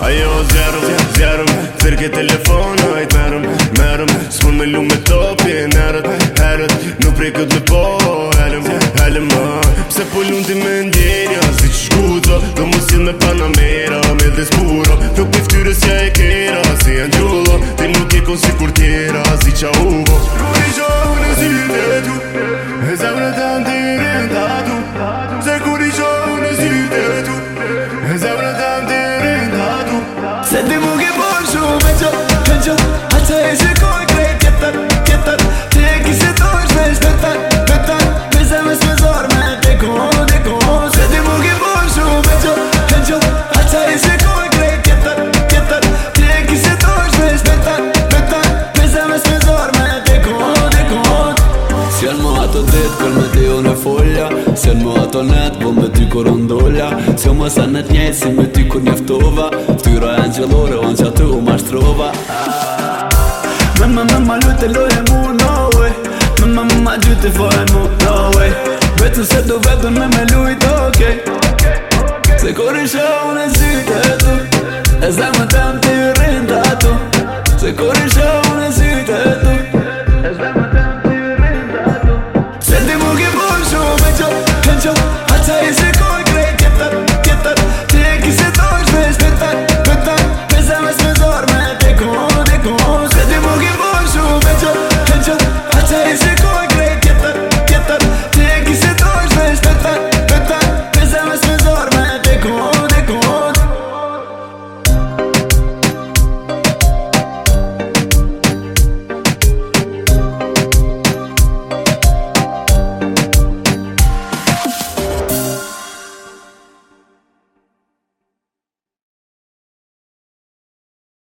Ajo zjarëm, zjerëm Cirke telefona i të mërëm Mërëm, s'pun me lume topi Nërët, herët Nuk prej këtë me po Helëm, helëm ma Pse po lume ti me ndjenja Si që shkuzo Do mu si me panamera Me dhe spuro Nuk për ftyrës ja e kera Si janë gjullo Ti nuk i kon si kur tjera Si qa u 세대목에 본수 맞아 던져 하차해질 것 그래 깼다 깼다 제기세 돌면 뺐다 뺐다 매사면서 매서면 데코 데코 세대목에 본수 맞아 던져 하차해질 것 그래 깼다 깼다 제기세 돌면 뺐다 뺐다 매사면서 매서면 데코 데코 Si al mojato det, col meteo folja Se në ato net, bo po me ty kur ndolla Se më sa në të si me ty kur njeftova Ftyra e në gjelore, o që aty u mashtrova shtrova Me më me më lujtë e lojë e mu no way Me më me më gjyti fa e mu no way Vecën se do vetën me me lujt, okej okay. Se kur i shë unë e zyte tu E zemë të më të rinda tu Se kur i shë